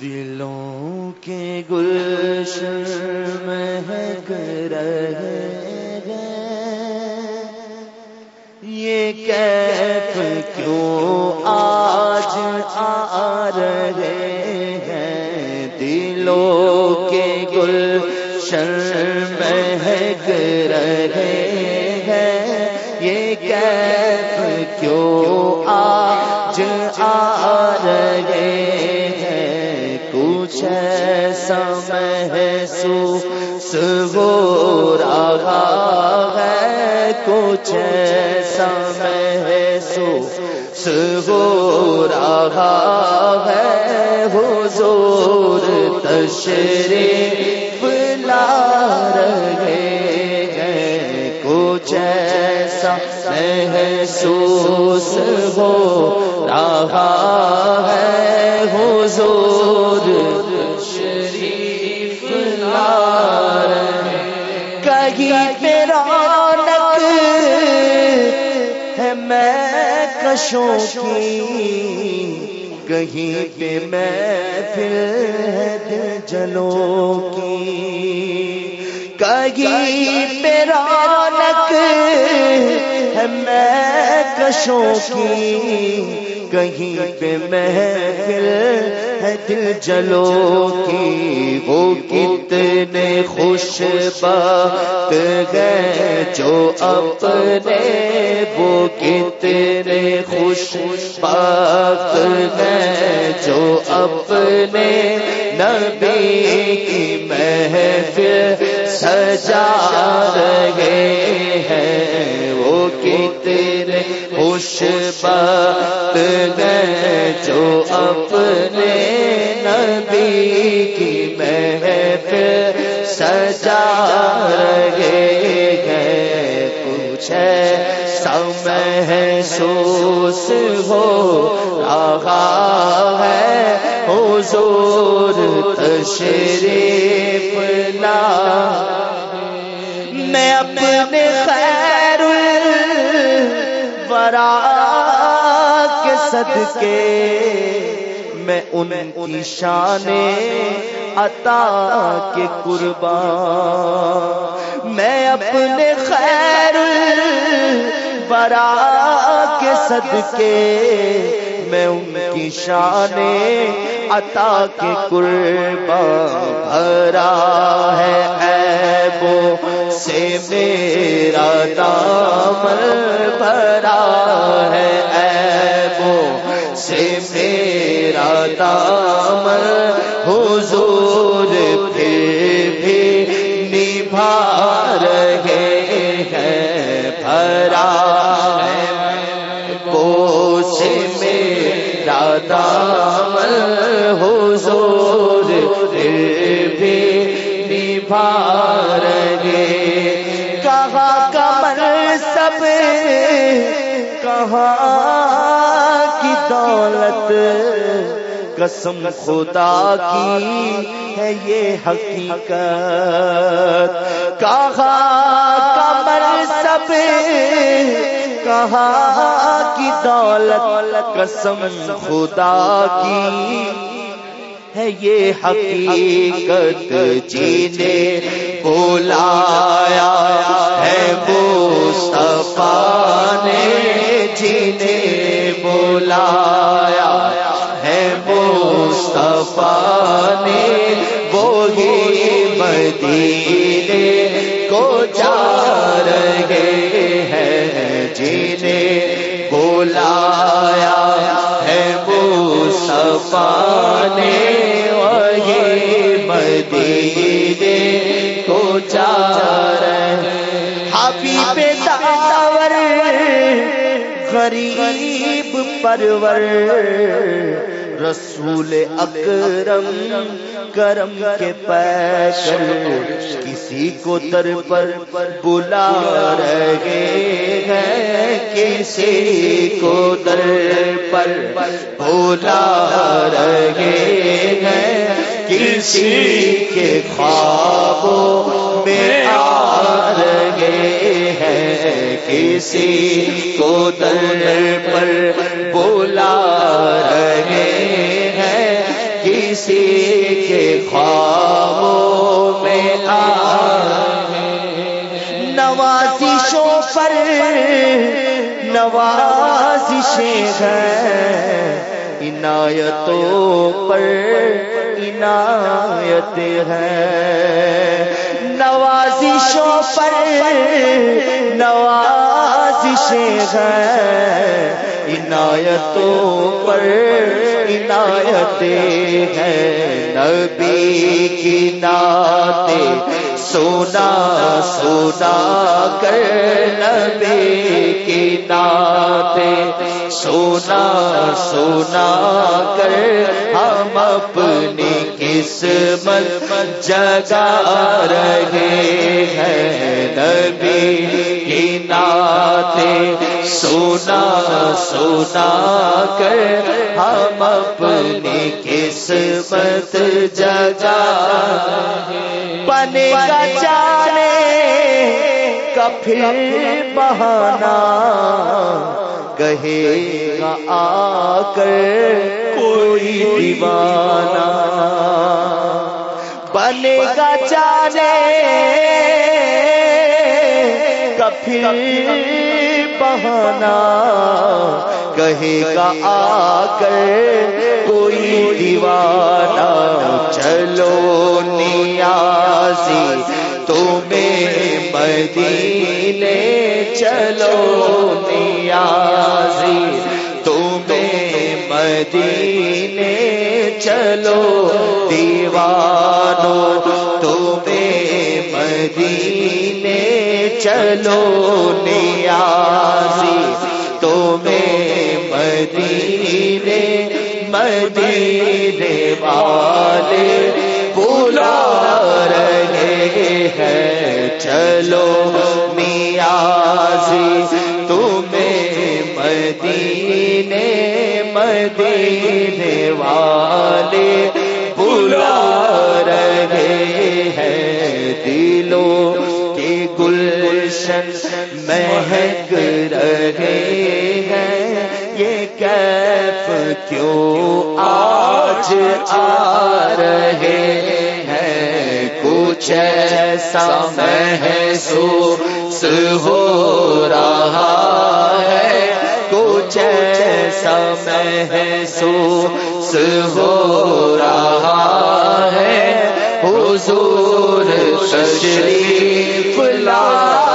دلوں کے گلشن مہک رہے ہیں۔ یہ کیف کیوں آج آ رہے ہیں؟ دلوں کے گلشن مہک رہے ہیں۔ یہ کیف ایسا محسوس ہو رہا ہے، کچھ ایسا محسوس ہو رہا ہے۔ حضور تشریف لا رہے ہیں۔ کچھ ایسا محسوس ہو رہا ہے۔ حضور کشوں کی کہیں پہ میں پھر ہے کی۔ کہیں پہ رونق ہے میں کشوں کی۔ کہیں پہ محفل ہے دل جلو کی وہ کتنے خوش بات گئے جو اپنے، وہ کتنے خوش بات گئے جو اپنے نبی کی محفل سجا رہے ہیں۔ وہ کتنے خوش بات گئے جو اپنے نبی کی محفل سجا رہے ہیں۔ کچھ سم محسوس ہو رہا ہے۔ حضور تشریف لا۔ میں اپنے صدقے میں ان کی شان عطا کے قربان۔ میں اپنے خیر ورا کے صدقے، میں ان کی شان عطا کے قربان بھرا ہے۔ ایبو سے میرا دامن بھرا ہے۔ میرا حضور پھر بھی نبھا رہے ہیں بھرا ہے کو سے حضور پھر بھی نبھا رہے کہاں کمر سب، کہاں کی دولت؟ قسم خدا کی ہے یہ حقیقت؟ کہاں کمر سب کہاں کی دولت؟ قسم خدا کی ہے یہ حقیقت؟ جینے بلایا ہے مصطفیٰ نے، جینے بلایا مصطفیٰ نے وہی مدینے کو جا رہے ہیں جینے بلایا ہے مصطفیٰ نے وہی مدینے کو جا رہے حبیب داور، غریب پرور رسول اکرم کرم کے پیشر کسی کو در پر بلا رہے ہیں، کسی کو در پر بلا رہے ہیں۔ کسی کے خوابوں میں آ رہے ہیں، کسی کو در پر بلا رہے کسی کے خوابوں میں نوازشوں پر نوازشیں ہیں۔ عنایتوں پر عنایت ہے۔ نوازشوں پر نوازشیں ہیں۔ عنایتوں پر عنایت ہے نبی کی ناتے سونا سونا کر۔ نبی کی ناتے سونا سونا کر۔ ہم اپنی قسمت جگا رہے ہیں۔ نبی کی ناتے سونا سونا کر ہم اپنی قسمت جگا بنے گا جانے کا پھر بہانا کہے گا آ کر کوئی دیوانہ بنے گا جانے کبھی بہانا کہے گا آ کر کوئی دیوانہ، چلو نیازی تمہیں مدینے، چلو نیازی تمہیں مدینے، چلو دیوانو تمہیں چلو نیازی تمہیں مدینے مدینے والے بلا رہے ہیں۔ چلو نیازی تمہیں مدینے مدینے والے بلا رہے مہک رہے ہیں۔ یہ کیف کیوں آج آ رہے ہیں؟ کچھ ایسا محسوس ہو رہا ہے۔ کچھ ایسا محسوس ہو رہا ہے۔ حضور تشریف لا